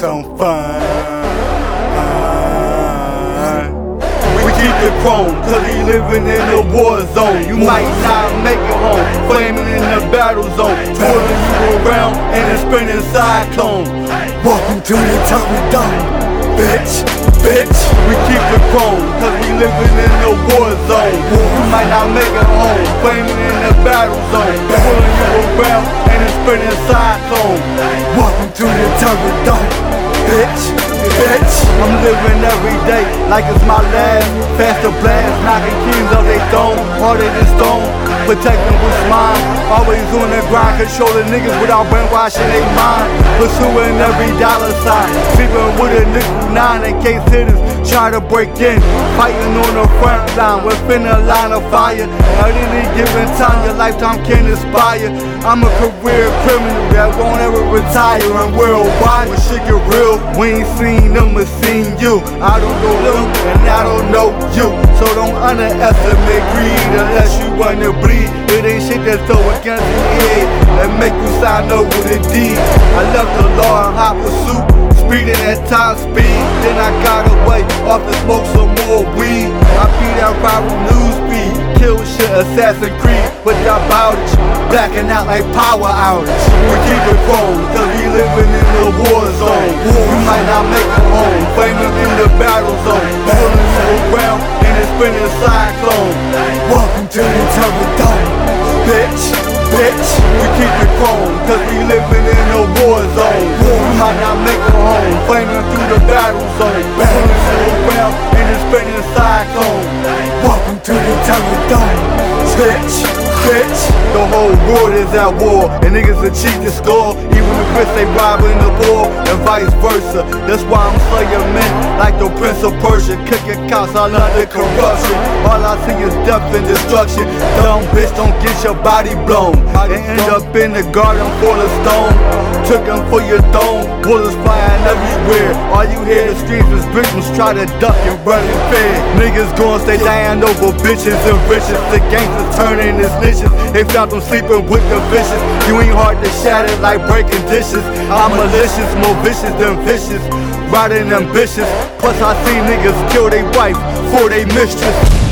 some fun. We keep it chrome, cause we living in a war zone. You might not make it home, flaming in the battle zone. Twirling you around in a spinning cyclone. Welcome to the Thunderdome, bitch, bitch. We keep it chrome, cause we living in a war zone. You might not make it home, flaming in the battle zone. Twirling you around in a spinning cyclone. Living every day like it's my last. Faster blast, knocking kings off they throne, harder than stone. Protecting what's mine, always on the grind, controlling niggas without brainwashing they mind. Pursuing every dollar sign, sleeping with a nickel nine in case hitters try to break in. Fighting on the front line within a line of fire. At any given time, your lifetime can inspire. I'm a career criminal that won't ever retire. And worldwide, when shit get real, we ain't seen them or seen you. I don't know them and I don't know you. So don't underestimate greed unless you wanna bleed. It ain't shit that's so against the head that make you sign up with a deed. I left the law in hot pursuit. Speeding at top speed, then I got away off to smoke some more weed. I beat that viral news speed, kill shit, Assassin Creed without outage, blacking out like power outage. We keep it we living in the war zone. We might not make it home, flaming in the battle zone. Pulling you around in a spinning cyclone. Welcome to the Tommy Dome, bitch, bitch. We keep it chrome, cause we living in a war zone. We might not make it home, flaming through the battle zone. Pulling you around in a spinning cyclone. Welcome to the Tommy Dome, bitch, bitch. The whole world is at war, and niggas are cheat to score. Even the it's they robbing the ball, and vice versa. That's why I'm slaying men like the Prince of Persia, kicking cops all under corruption. All I see is death and destruction. Dumb bitch, don't get your body blown. And end up in the garden full of stone. Took 'em for your throne, bullets flying everywhere. All you hear the streets is victims try to duck and run and fear. Niggas gon' stay dying over bitches and riches. The gangsters turning to snitches. They found them sleeping with the vicious. You ain't hard to shatter like breaking dishes. I'm malicious, more vicious than vicious. Riding ambitious. Plus I see niggas kill they wife for they mistress.